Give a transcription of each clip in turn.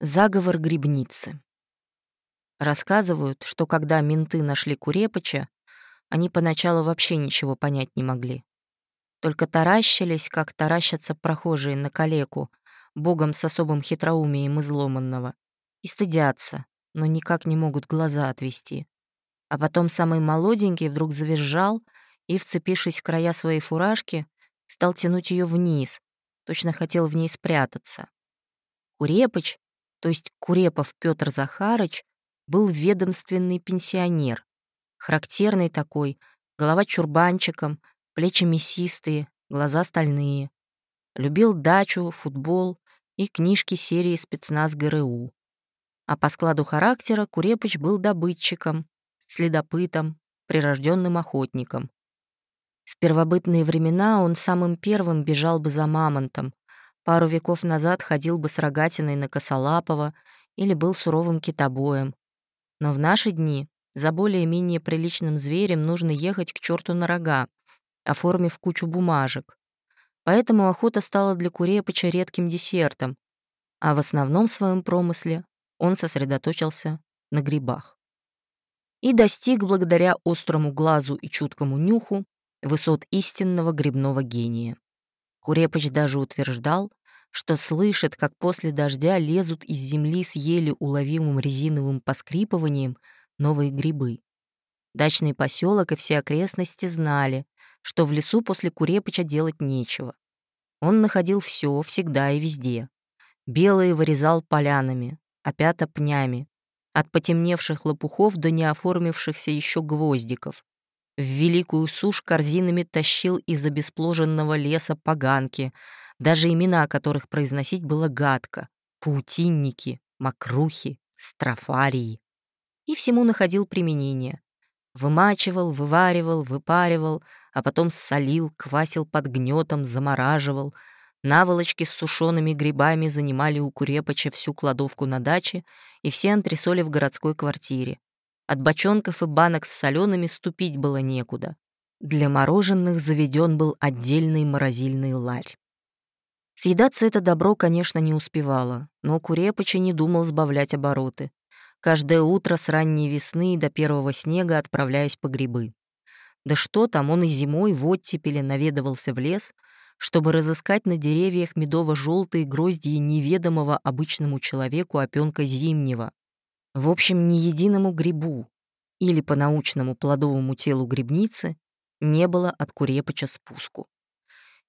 Заговор грибницы. Рассказывают, что когда менты нашли Курепыча, они поначалу вообще ничего понять не могли. Только таращились, как таращатся прохожие на калеку, богом с особым хитроумием изломанного, и стыдятся, но никак не могут глаза отвести. А потом самый молоденький вдруг завизжал и, вцепившись в края своей фуражки, стал тянуть ее вниз, точно хотел в ней спрятаться. Курепыч, то есть Курепов Петр Захарыч, был ведомственный пенсионер. Характерный такой, голова чурбанчиком, плечи мясистые, глаза стальные. Любил дачу, футбол и книжки серии «Спецназ ГРУ». А по складу характера Курепыч был добытчиком, следопытом, прирожденным охотником. В первобытные времена он самым первым бежал бы за мамонтом, Пару веков назад ходил бы с рогатиной на косолапого или был суровым китобоем. Но в наши дни за более-менее приличным зверем нужно ехать к черту на рога, оформив кучу бумажек. Поэтому охота стала для Курепыча редким десертом, а в основном своем промысле он сосредоточился на грибах. И достиг благодаря острому глазу и чуткому нюху высот истинного грибного гения. Курепыч даже утверждал, что слышит, как после дождя лезут из земли с еле уловимым резиновым поскрипыванием новые грибы. Дачный поселок и все окрестности знали, что в лесу после Курепыча делать нечего. Он находил все, всегда и везде. Белые вырезал полянами, опята пнями, от потемневших лопухов до неоформившихся еще гвоздиков. В великую сушь корзинами тащил из обеспложенного леса поганки — даже имена которых произносить было гадко — паутинники, мокрухи, строфарии. И всему находил применение. Вымачивал, вываривал, выпаривал, а потом солил, квасил под гнетом, замораживал. Наволочки с сушеными грибами занимали у Курепача всю кладовку на даче и все антресоли в городской квартире. От бочонков и банок с солеными ступить было некуда. Для мороженых заведен был отдельный морозильный ларь. Съедаться это добро, конечно, не успевало, но Курепыча не думал сбавлять обороты. Каждое утро с ранней весны до первого снега отправляясь по грибы. Да что там, он и зимой в оттепели наведывался в лес, чтобы разыскать на деревьях медово-желтые гроздья неведомого обычному человеку опенка зимнего. В общем, ни единому грибу или по научному плодовому телу грибницы не было от Курепыча спуску.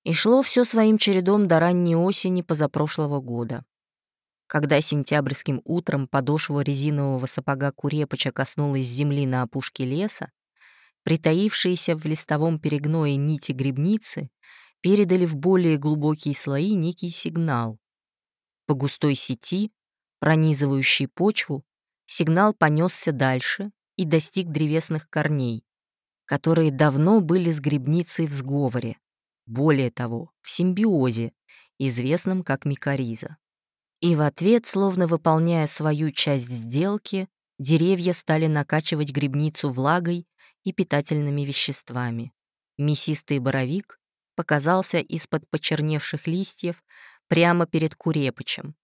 И шло все своим чередом до ранней осени позапрошлого года. Когда сентябрьским утром подошва резинового сапога Курепыча коснулась земли на опушке леса, притаившиеся в листовом перегное нити грибницы передали в более глубокие слои некий сигнал. По густой сети, пронизывающей почву, сигнал понесся дальше и достиг древесных корней, которые давно были с грибницей в сговоре более того, в симбиозе, известном как микориза. И в ответ, словно выполняя свою часть сделки, деревья стали накачивать грибницу влагой и питательными веществами. Мясистый боровик показался из-под почерневших листьев прямо перед Курепычем.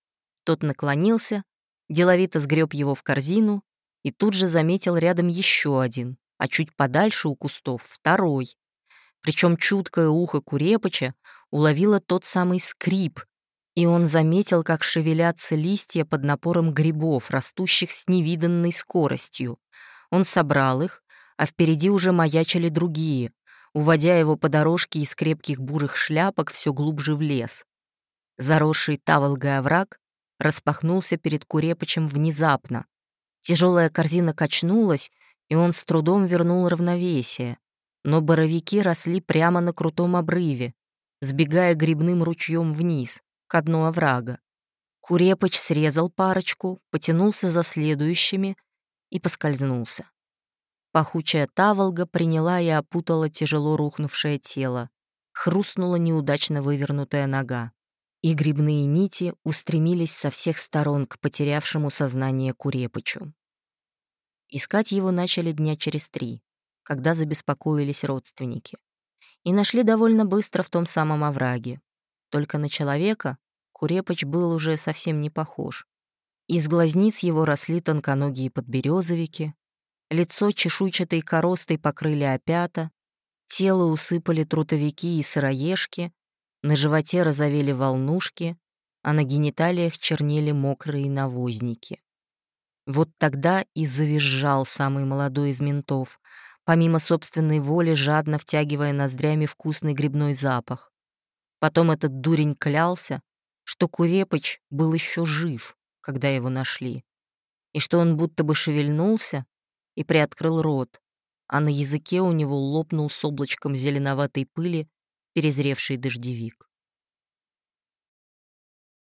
Тот наклонился, деловито сгреб его в корзину и тут же заметил рядом еще один, а чуть подальше у кустов второй. Причем чуткое ухо Курепыча уловило тот самый скрип, и он заметил, как шевелятся листья под напором грибов, растущих с невиданной скоростью. Он собрал их, а впереди уже маячили другие, уводя его по дорожке из крепких бурых шляпок все глубже в лес. Заросший таволгой овраг распахнулся перед Курепычем внезапно. Тяжелая корзина качнулась, и он с трудом вернул равновесие но боровики росли прямо на крутом обрыве, сбегая грибным ручьем вниз, к дну оврага. Курепыч срезал парочку, потянулся за следующими и поскользнулся. Пахучая таволга приняла и опутала тяжело рухнувшее тело. Хрустнула неудачно вывернутая нога. И грибные нити устремились со всех сторон к потерявшему сознание Курепычу. Искать его начали дня через три когда забеспокоились родственники. И нашли довольно быстро в том самом овраге. Только на человека Курепыч был уже совсем не похож. Из глазниц его росли тонконогие подберезовики, лицо чешуйчатой коростой покрыли опята, тело усыпали трутовики и сыроежки, на животе разовели волнушки, а на гениталиях чернели мокрые навозники. Вот тогда и завизжал самый молодой из ментов, помимо собственной воли жадно втягивая ноздрями вкусный грибной запах. Потом этот дурень клялся, что Курепыч был еще жив, когда его нашли, и что он будто бы шевельнулся и приоткрыл рот, а на языке у него лопнул с облачком зеленоватой пыли перезревший дождевик.